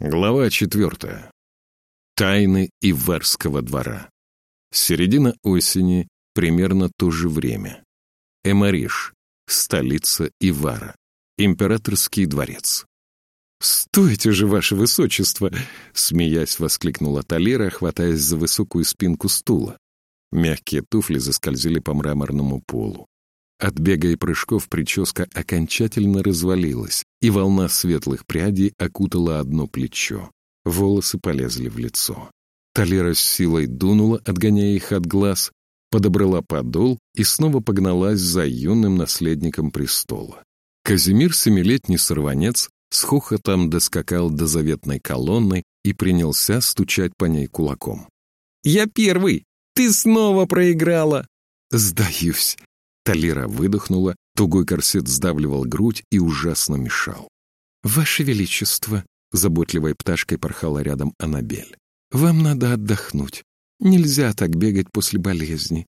Глава четвертая. Тайны Иварского двора. Середина осени, примерно то же время. Эмариш, столица Ивара. Императорский дворец. «Стойте же, ваше высочество!» — смеясь воскликнула Талира, хватаясь за высокую спинку стула. Мягкие туфли заскользили по мраморному полу. От бега и прыжков прическа окончательно развалилась, и волна светлых прядей окутала одно плечо. Волосы полезли в лицо. Талера с силой дунула, отгоняя их от глаз, подобрала подол и снова погналась за юным наследником престола. Казимир, семилетний сорванец, с хохотом доскакал до заветной колонны и принялся стучать по ней кулаком. «Я первый! Ты снова проиграла!» «Сдаюсь!» Талира выдохнула, тугой корсет сдавливал грудь и ужасно мешал. «Ваше Величество!» — заботливой пташкой порхала рядом Анабель. «Вам надо отдохнуть. Нельзя так бегать после болезни.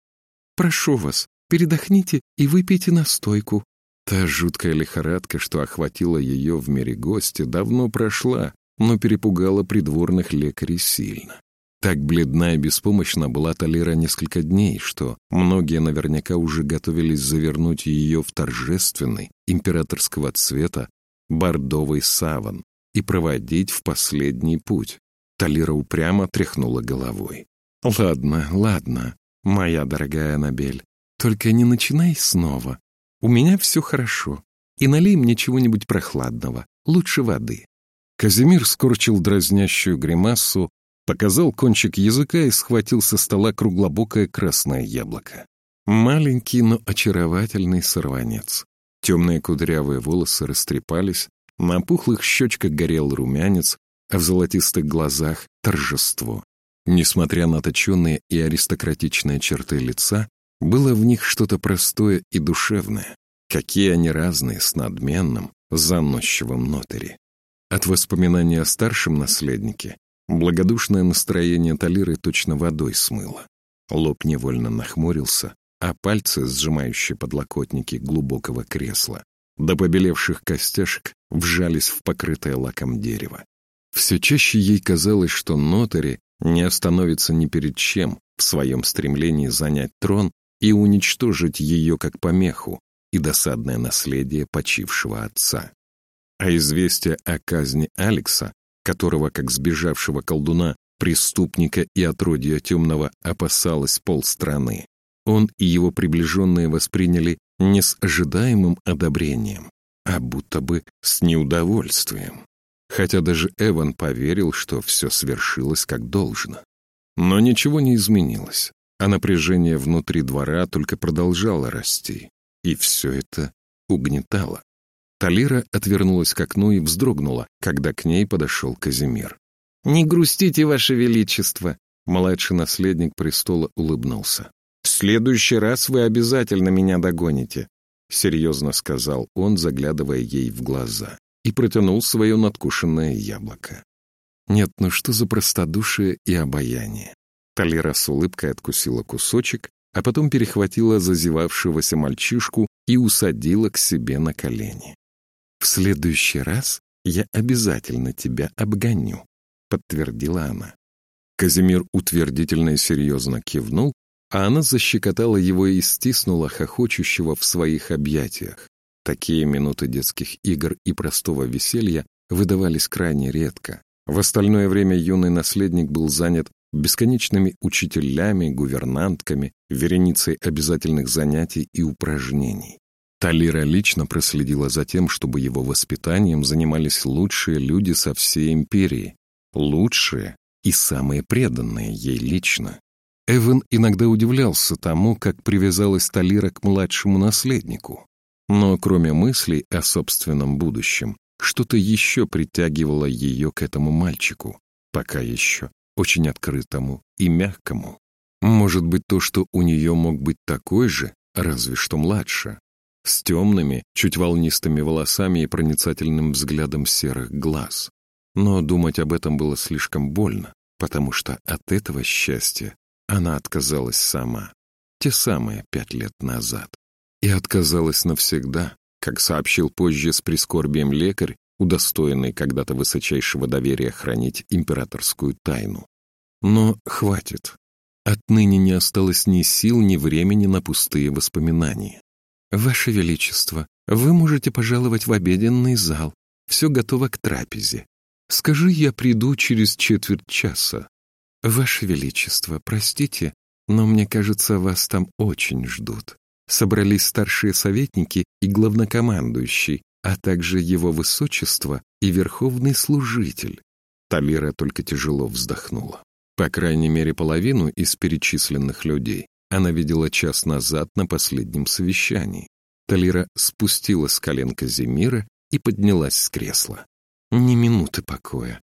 Прошу вас, передохните и выпейте настойку». Та жуткая лихорадка, что охватила ее в мире гостя, давно прошла, но перепугала придворных лекарей сильно. Так бледна и беспомощна была Талира несколько дней, что многие наверняка уже готовились завернуть ее в торжественный, императорского цвета, бордовый саван и проводить в последний путь. Талира упрямо тряхнула головой. «Ладно, ладно, моя дорогая Анабель, только не начинай снова. У меня все хорошо. И налей мне чего-нибудь прохладного, лучше воды». Казимир скорчил дразнящую гримасу, Показал кончик языка и схватил со стола круглобокое красное яблоко. Маленький, но очаровательный сорванец. Темные кудрявые волосы растрепались, на пухлых щечках горел румянец, а в золотистых глазах — торжество. Несмотря на точенные и аристократичные черты лица, было в них что-то простое и душевное. Какие они разные с надменным, заносчивым нотари. От воспоминания о старшем наследнике Благодушное настроение Талиры точно водой смыло. Лоб невольно нахмурился, а пальцы, сжимающие подлокотники глубокого кресла, до побелевших костяшек вжались в покрытое лаком дерево. Все чаще ей казалось, что нотари не остановится ни перед чем в своем стремлении занять трон и уничтожить ее как помеху и досадное наследие почившего отца. А известие о казни Алекса которого, как сбежавшего колдуна, преступника и отродья темного опасалась полстраны, он и его приближенные восприняли не с ожидаемым одобрением, а будто бы с неудовольствием. Хотя даже Эван поверил, что все свершилось как должно. Но ничего не изменилось, а напряжение внутри двора только продолжало расти, и все это угнетало. Талира отвернулась к окну и вздрогнула, когда к ней подошел Казимир. «Не грустите, Ваше Величество!» Младший наследник престола улыбнулся. «В следующий раз вы обязательно меня догоните», — серьезно сказал он, заглядывая ей в глаза, и протянул свое надкушенное яблоко. Нет, ну что за простодушие и обаяние? Талира с улыбкой откусила кусочек, а потом перехватила зазевавшегося мальчишку и усадила к себе на колени. «В следующий раз я обязательно тебя обгоню», — подтвердила она. Казимир утвердительно и серьезно кивнул, а она защекотала его и стиснула хохочущего в своих объятиях. Такие минуты детских игр и простого веселья выдавались крайне редко. В остальное время юный наследник был занят бесконечными учителями, гувернантками, вереницей обязательных занятий и упражнений. Талира лично проследила за тем, чтобы его воспитанием занимались лучшие люди со всей империи. Лучшие и самые преданные ей лично. Эван иногда удивлялся тому, как привязалась Талира к младшему наследнику. Но кроме мыслей о собственном будущем, что-то еще притягивало ее к этому мальчику, пока еще очень открытому и мягкому. Может быть, то, что у нее мог быть такой же, разве что младше с темными, чуть волнистыми волосами и проницательным взглядом серых глаз. Но думать об этом было слишком больно, потому что от этого счастья она отказалась сама, те самые пять лет назад. И отказалась навсегда, как сообщил позже с прискорбием лекарь, удостоенный когда-то высочайшего доверия хранить императорскую тайну. Но хватит. Отныне не осталось ни сил, ни времени на пустые воспоминания. «Ваше Величество, вы можете пожаловать в обеденный зал. Все готово к трапезе. Скажи, я приду через четверть часа. Ваше Величество, простите, но мне кажется, вас там очень ждут. Собрались старшие советники и главнокомандующий, а также его высочество и верховный служитель. Талира только тяжело вздохнула. По крайней мере, половину из перечисленных людей она видела час назад на последнем совещании. Талира спустила с колен Казимира и поднялась с кресла. Ни минуты покоя.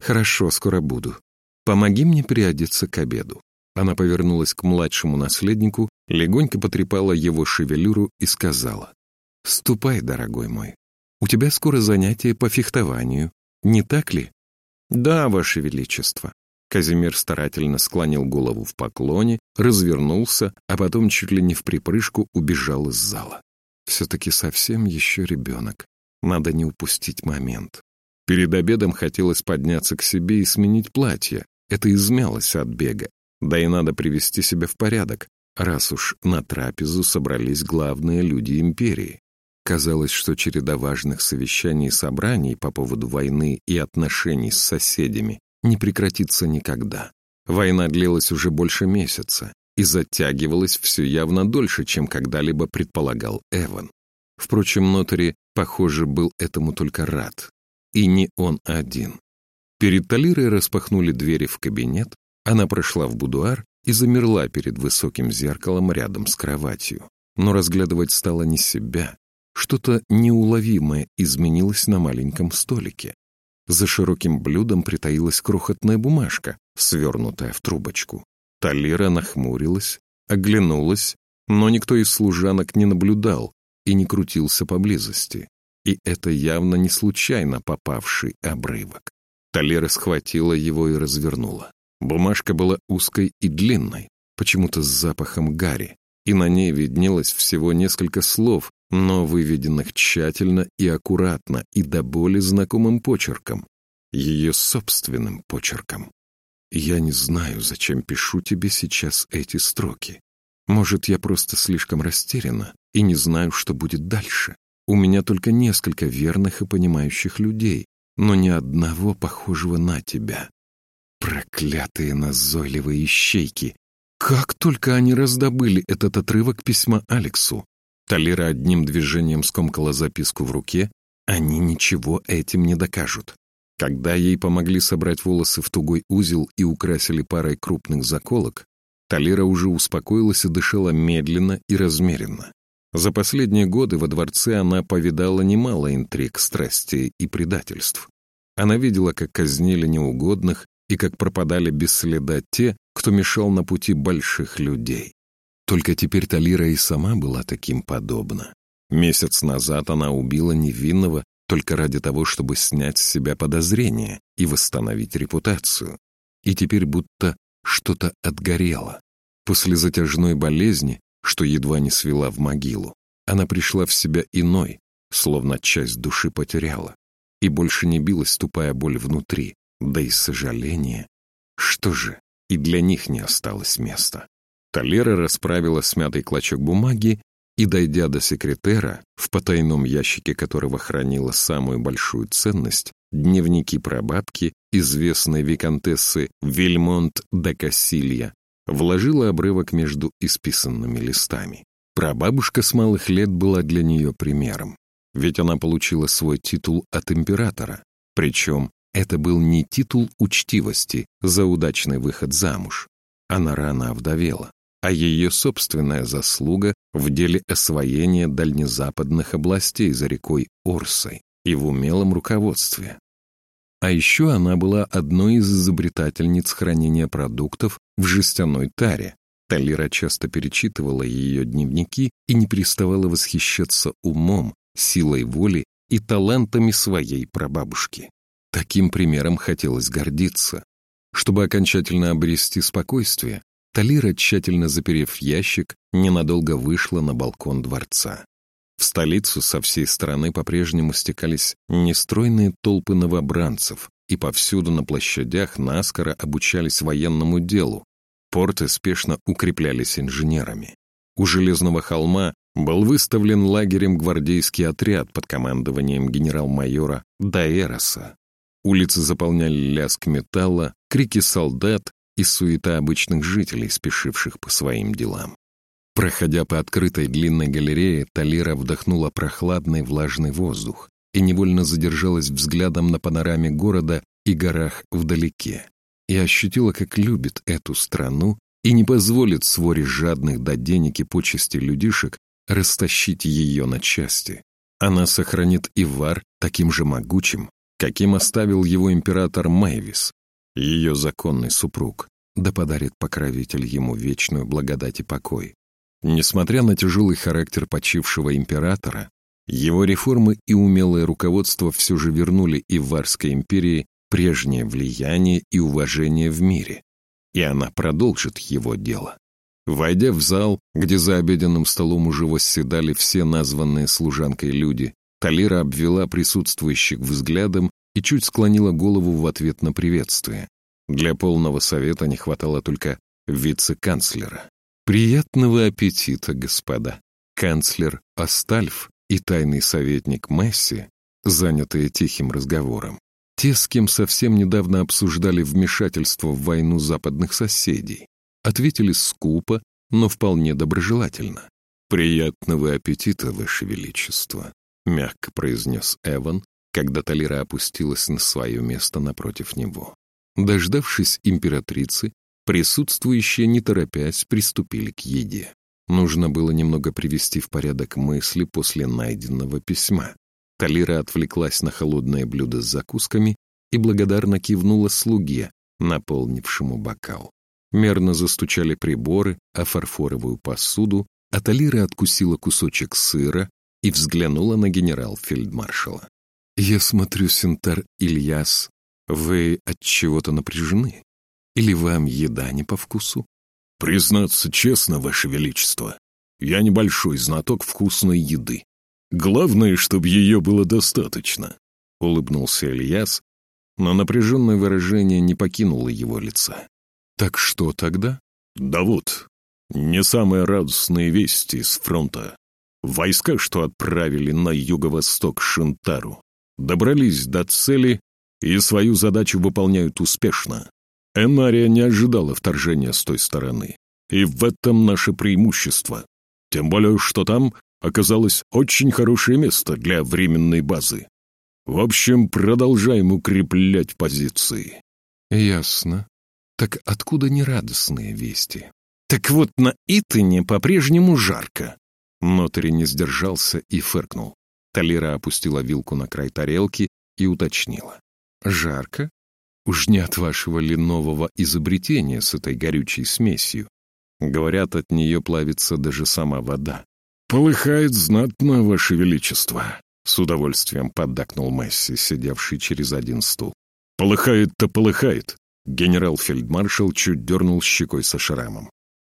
Хорошо, скоро буду. Помоги мне приодеться к обеду. Она повернулась к младшему наследнику, легонько потрепала его шевелюру и сказала. «Ступай, дорогой мой. У тебя скоро занятие по фехтованию, не так ли?» «Да, Ваше Величество». Казимир старательно склонил голову в поклоне, развернулся, а потом чуть ли не в припрыжку убежал из зала. Все-таки совсем еще ребенок. Надо не упустить момент. Перед обедом хотелось подняться к себе и сменить платье. Это измялось от бега. Да и надо привести себя в порядок, раз уж на трапезу собрались главные люди империи. Казалось, что череда важных совещаний и собраний по поводу войны и отношений с соседями не прекратится никогда. Война длилась уже больше месяца и затягивалась все явно дольше, чем когда-либо предполагал Эван. Впрочем, Нотари, похоже, был этому только рад. И не он один. Перед Талирой распахнули двери в кабинет, она прошла в будуар и замерла перед высоким зеркалом рядом с кроватью. Но разглядывать стала не себя. Что-то неуловимое изменилось на маленьком столике. За широким блюдом притаилась крохотная бумажка, свернутая в трубочку. Талира нахмурилась, оглянулась, но никто из служанок не наблюдал и не крутился поблизости. И это явно не случайно попавший обрывок. Талира схватила его и развернула. Бумажка была узкой и длинной, почему-то с запахом гари, и на ней виднелось всего несколько слов, но выведенных тщательно и аккуратно и до боли знакомым почерком, ее собственным почерком. «Я не знаю, зачем пишу тебе сейчас эти строки. Может, я просто слишком растеряна и не знаю, что будет дальше. У меня только несколько верных и понимающих людей, но ни одного похожего на тебя. Проклятые назойливые ищейки! Как только они раздобыли этот отрывок письма Алексу! Талира одним движением скомкала записку в руке. Они ничего этим не докажут. Когда ей помогли собрать волосы в тугой узел и украсили парой крупных заколок, Талира уже успокоилась и дышала медленно и размеренно. За последние годы во дворце она повидала немало интриг, страстей и предательств. Она видела, как казнили неугодных, и как пропадали без следа те, кто мешал на пути больших людей. Только теперь Талира и сама была таким подобна. Месяц назад она убила невинного только ради того, чтобы снять с себя подозрения и восстановить репутацию. И теперь будто что-то отгорело. После затяжной болезни, что едва не свела в могилу, она пришла в себя иной, словно часть души потеряла, и больше не билась тупая боль внутри, да и сожаление. Что же, и для них не осталось места. Толера расправила смятый клочок бумаги и, дойдя до секретера, в потайном ящике которого хранила самую большую ценность, дневники прабабки, известной виконтессы Вильмонт де Кассилья, вложила обрывок между исписанными листами. Прабабушка с малых лет была для нее примером, ведь она получила свой титул от императора, причем это был не титул учтивости за удачный выход замуж. Она рано овдовела, а ее собственная заслуга в деле освоения дальнезападных областей за рекой Орсой и в умелом руководстве. А еще она была одной из изобретательниц хранения продуктов в жестяной таре. Талира часто перечитывала ее дневники и не переставала восхищаться умом, силой воли и талантами своей прабабушки. Таким примером хотелось гордиться. Чтобы окончательно обрести спокойствие, Талира, тщательно заперев ящик, ненадолго вышла на балкон дворца. В столицу со всей стороны по-прежнему стекались нестройные толпы новобранцев, и повсюду на площадях наскоро обучались военному делу. Порты спешно укреплялись инженерами. У Железного холма был выставлен лагерем гвардейский отряд под командованием генерал-майора Даэроса. Улицы заполняли лязг металла, крики солдат и суета обычных жителей, спешивших по своим делам. Проходя по открытой длинной галерее, Талира вдохнула прохладный влажный воздух и невольно задержалась взглядом на панораме города и горах вдалеке, и ощутила, как любит эту страну и не позволит своре жадных до денег и почести людишек растащить ее на части. Она сохранит Ивар таким же могучим, каким оставил его император Мэйвис, ее законный супруг, да подарит покровитель ему вечную благодать и покой. Несмотря на тяжелый характер почившего императора, его реформы и умелое руководство все же вернули Иварской империи прежнее влияние и уважение в мире, и она продолжит его дело. Войдя в зал, где за обеденным столом уже восседали все названные служанкой люди, Талира обвела присутствующих взглядом и чуть склонила голову в ответ на приветствие. Для полного совета не хватало только вице-канцлера. «Приятного аппетита, господа!» Канцлер Астальф и тайный советник Месси, занятые тихим разговором. Те, с кем совсем недавно обсуждали вмешательство в войну западных соседей, ответили скупо, но вполне доброжелательно. «Приятного аппетита, Ваше Величество!» — мягко произнес Эван, когда Талира опустилась на свое место напротив него. Дождавшись императрицы, присутствующие, не торопясь, приступили к еде. Нужно было немного привести в порядок мысли после найденного письма. Талира отвлеклась на холодное блюдо с закусками и благодарно кивнула слуге, наполнившему бокал. Мерно застучали приборы, а фарфоровую посуду, а Талира откусила кусочек сыра и взглянула на генерал-фельдмаршала. «Я смотрю, Синтар Ильяс, вы от чего-то напряжены? Или вам еда не по вкусу?» «Признаться честно, Ваше Величество, я небольшой знаток вкусной еды. Главное, чтобы ее было достаточно», — улыбнулся Ильяс, но напряженное выражение не покинуло его лица. «Так что тогда?» «Да вот, не самые радостные вести с фронта. Войска, что отправили на юго-восток Шинтару, добрались до цели и свою задачу выполняют успешно. Энария не ожидала вторжения с той стороны, и в этом наше преимущество. Тем более, что там оказалось очень хорошее место для временной базы. В общем, продолжаем укреплять позиции. Ясно. Так откуда нерадостные вести? Так вот, на Итане по-прежнему жарко. Нотари не сдержался и фыркнул. Талира опустила вилку на край тарелки и уточнила. «Жарко? Уж не от вашего ли нового изобретения с этой горючей смесью? Говорят, от нее плавится даже сама вода». «Полыхает знатно, ваше величество», — с удовольствием поддакнул Месси, сидевший через один стул. «Полыхает-то полыхает!» Генерал-фельдмаршал чуть дернул щекой со шрамом.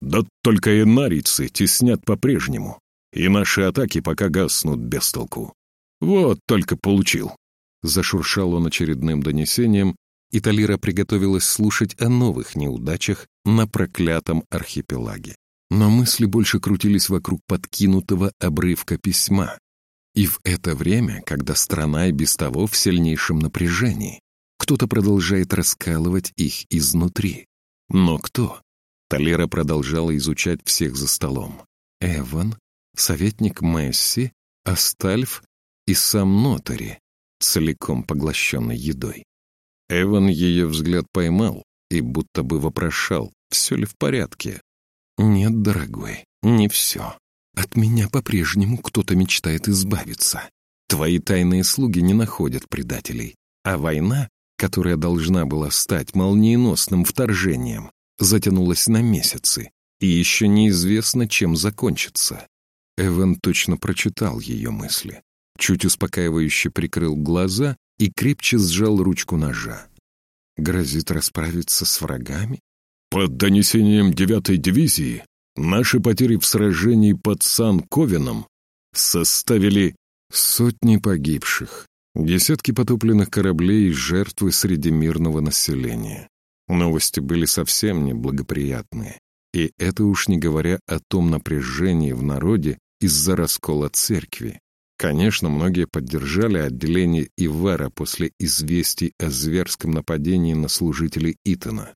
«Да только инарийцы теснят по-прежнему и наши атаки пока гаснут без толку. Вот только получил. Зашуршал он очередным донесением, и Талира приготовилась слушать о новых неудачах на проклятом архипелаге. Но мысли больше крутились вокруг подкинутого обрывка письма. И в это время, когда страна и без того в сильнейшем напряжении, кто-то продолжает раскалывать их изнутри. Но кто? Талера продолжала изучать всех за столом. Эван, советник Месси, Астальф и сам Нотари, целиком поглощенный едой. Эван ее взгляд поймал и будто бы вопрошал, все ли в порядке. «Нет, дорогой, не все. От меня по-прежнему кто-то мечтает избавиться. Твои тайные слуги не находят предателей, а война, которая должна была стать молниеносным вторжением, затянулась на месяцы, и еще неизвестно, чем закончится. Эван точно прочитал ее мысли. Чуть успокаивающе прикрыл глаза и крепче сжал ручку ножа. Грозит расправиться с врагами? Под донесением девятой дивизии наши потери в сражении под Сан-Ковеном составили сотни погибших, десятки потопленных кораблей и жертвы среди мирного населения. Новости были совсем неблагоприятные. И это уж не говоря о том напряжении в народе из-за раскола церкви. Конечно, многие поддержали отделение Ивара после известий о зверском нападении на служителей Итана.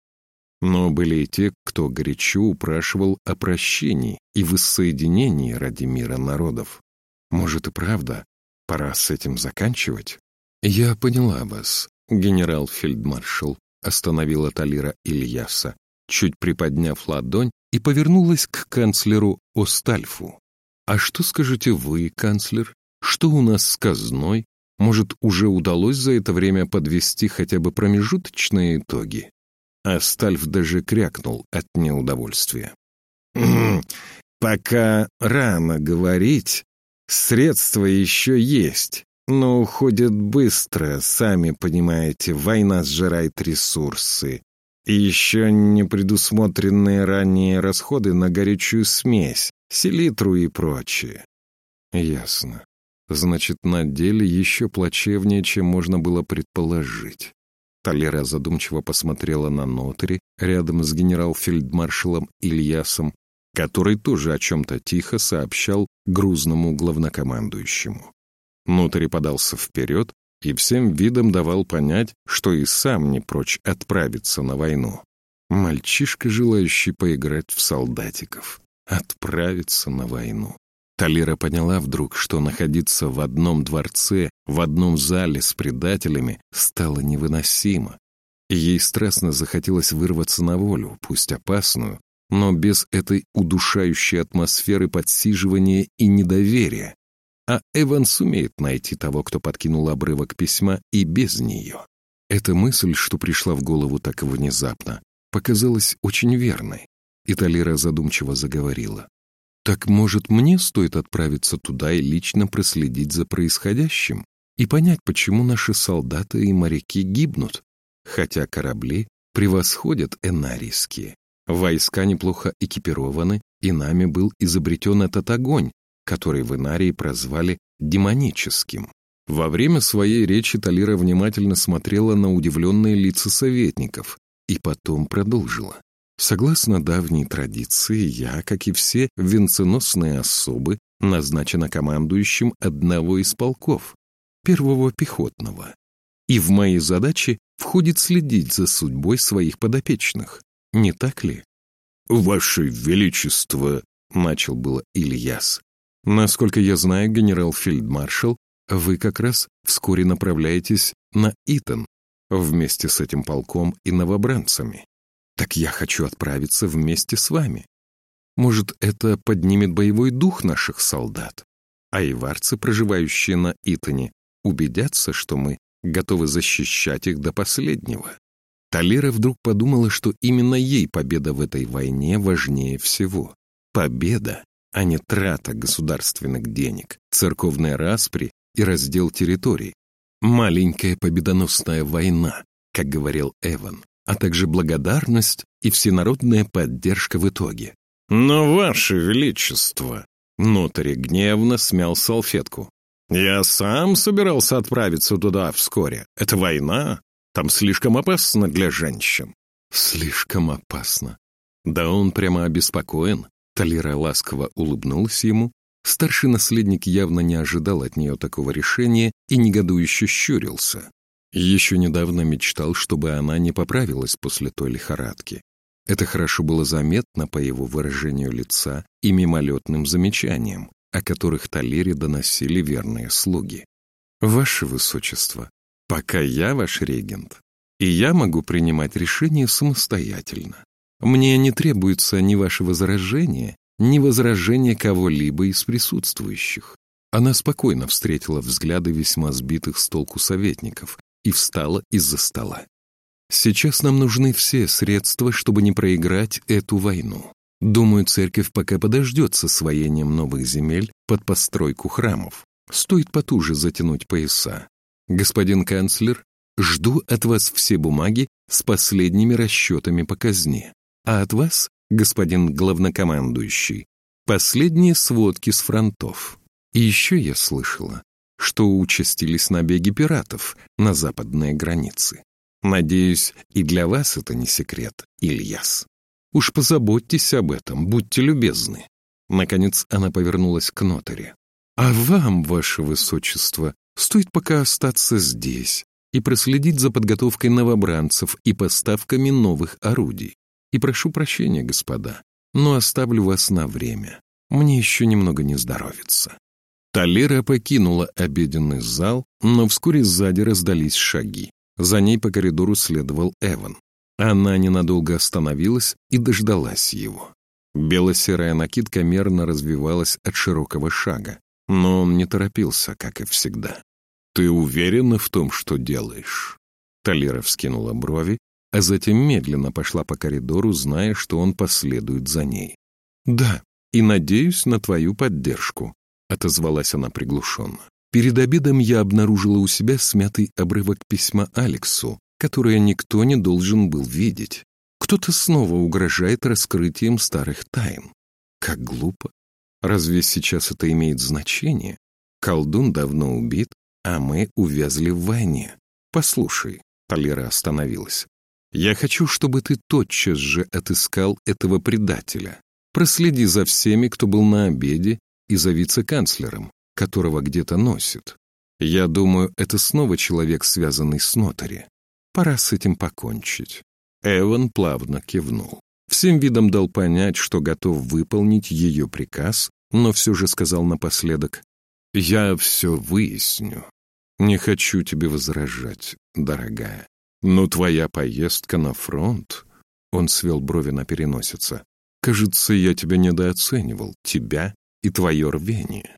Но были и те, кто горячо упрашивал о прощении и воссоединении ради мира народов. Может и правда, пора с этим заканчивать? Я поняла вас, генерал-фельдмаршал, остановила Талира Ильяса, чуть приподняв ладонь и повернулась к канцлеру Остальфу. «А что скажете вы, канцлер? Что у нас с казной? Может, уже удалось за это время подвести хотя бы промежуточные итоги?» Астальф даже крякнул от неудовольствия. «Пока рано говорить. Средства еще есть, но уходят быстро, сами понимаете, война сжирает ресурсы. И еще не предусмотренные ранее расходы на горячую смесь, селитру и прочее. Ясно. Значит, на деле еще плачевнее, чем можно было предположить. Талера задумчиво посмотрела на нотари рядом с генерал-фельдмаршалом Ильясом, который тоже о чем-то тихо сообщал грузному главнокомандующему. Нотари подался вперед и всем видом давал понять, что и сам не прочь отправиться на войну. Мальчишка, желающий поиграть в солдатиков, отправиться на войну. Талира поняла вдруг, что находиться в одном дворце, в одном зале с предателями стало невыносимо. ей страстно захотелось вырваться на волю, пусть опасную, но без этой удушающей атмосферы подсиживания и недоверия, а Эван сумеет найти того, кто подкинул обрывок письма, и без нее. Эта мысль, что пришла в голову так внезапно, показалась очень верной, и Талира задумчиво заговорила. «Так, может, мне стоит отправиться туда и лично проследить за происходящим и понять, почему наши солдаты и моряки гибнут, хотя корабли превосходят энарийские. Войска неплохо экипированы, и нами был изобретен этот огонь, который в Инарии прозвали демоническим. Во время своей речи Талира внимательно смотрела на удивленные лица советников и потом продолжила. Согласно давней традиции, я, как и все венценосные особы, назначена командующим одного из полков, первого пехотного. И в мои задачи входит следить за судьбой своих подопечных. Не так ли? «Ваше Величество!» — начал было Ильяс. Насколько я знаю, генерал-фельдмаршал, вы как раз вскоре направляетесь на Итон вместе с этим полком и новобранцами. Так я хочу отправиться вместе с вами. Может, это поднимет боевой дух наших солдат, а иварцы, проживающие на Итоне, убедятся, что мы готовы защищать их до последнего. Талира вдруг подумала, что именно ей победа в этой войне важнее всего. Победа а не трата государственных денег, церковные распри и раздел территорий. Маленькая победоносная война, как говорил Эван, а также благодарность и всенародная поддержка в итоге. «Но, Ваше Величество!» Нотари гневно смял салфетку. «Я сам собирался отправиться туда вскоре. Это война. Там слишком опасно для женщин». «Слишком опасно». Да он прямо обеспокоен. Талира ласково улыбнулась ему. Старший наследник явно не ожидал от нее такого решения и негодующе щурился. Еще недавно мечтал, чтобы она не поправилась после той лихорадки. Это хорошо было заметно по его выражению лица и мимолетным замечаниям, о которых Талире доносили верные слуги. «Ваше Высочество, пока я ваш регент, и я могу принимать решения самостоятельно. Мне не требуется ни ваше возражение, ни возражение кого-либо из присутствующих. Она спокойно встретила взгляды весьма сбитых с толку советников и встала из-за стола. Сейчас нам нужны все средства, чтобы не проиграть эту войну. Думаю, церковь пока подождет с освоением новых земель под постройку храмов. Стоит потуже затянуть пояса. Господин канцлер, жду от вас все бумаги с последними расчетами по казне а от вас, господин главнокомандующий, последние сводки с фронтов. И еще я слышала, что участились набеги пиратов на западные границы. Надеюсь, и для вас это не секрет, Ильяс. Уж позаботьтесь об этом, будьте любезны. Наконец она повернулась к нотаре. А вам, ваше высочество, стоит пока остаться здесь и проследить за подготовкой новобранцев и поставками новых орудий. И прошу прощения, господа, но оставлю вас на время. Мне еще немного не здоровится. Талера покинула обеденный зал, но вскоре сзади раздались шаги. За ней по коридору следовал Эван. Она ненадолго остановилась и дождалась его. Бело-серая накидка мерно развивалась от широкого шага, но он не торопился, как и всегда. «Ты уверена в том, что делаешь?» Талера вскинула брови, а затем медленно пошла по коридору, зная, что он последует за ней. «Да, и надеюсь на твою поддержку», — отозвалась она приглушенно. «Перед обедом я обнаружила у себя смятый обрывок письма Алексу, которое никто не должен был видеть. Кто-то снова угрожает раскрытием старых тайн. Как глупо. Разве сейчас это имеет значение? Колдун давно убит, а мы увязли в войне. Послушай, Талера остановилась. Я хочу, чтобы ты тотчас же отыскал этого предателя. Проследи за всеми, кто был на обеде, и за вице-канцлером, которого где-то носит. Я думаю, это снова человек, связанный с нотари. Пора с этим покончить. Эван плавно кивнул. Всем видом дал понять, что готов выполнить ее приказ, но все же сказал напоследок, «Я все выясню. Не хочу тебе возражать, дорогая. Но твоя поездка на фронт...» Он свел брови на переносице. «Кажется, я тебя недооценивал, тебя и твое рвение».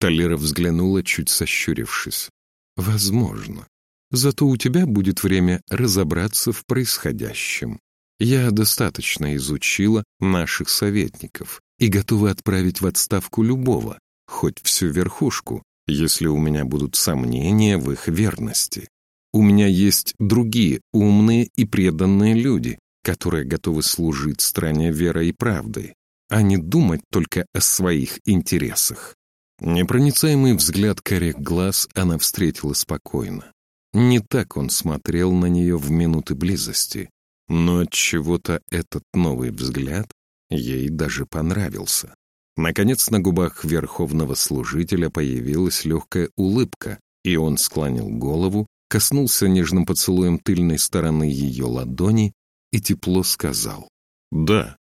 Талера взглянула, чуть сощурившись. «Возможно. Зато у тебя будет время разобраться в происходящем. Я достаточно изучила наших советников и готова отправить в отставку любого, хоть всю верхушку, если у меня будут сомнения в их верности. У меня есть другие умные и преданные люди, которые готовы служить стране верой и правдой, а не думать только о своих интересах. Непроницаемый взгляд коррек глаз она встретила спокойно. Не так он смотрел на нее в минуты близости, но от чего-то этот новый взгляд ей даже понравился. Наконец на губах верховного служителя появилась легкая улыбка, и он склонил голову, коснулся нежным поцелуем тыльной стороны ее ладони и тепло сказал «Да,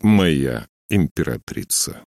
моя императрица».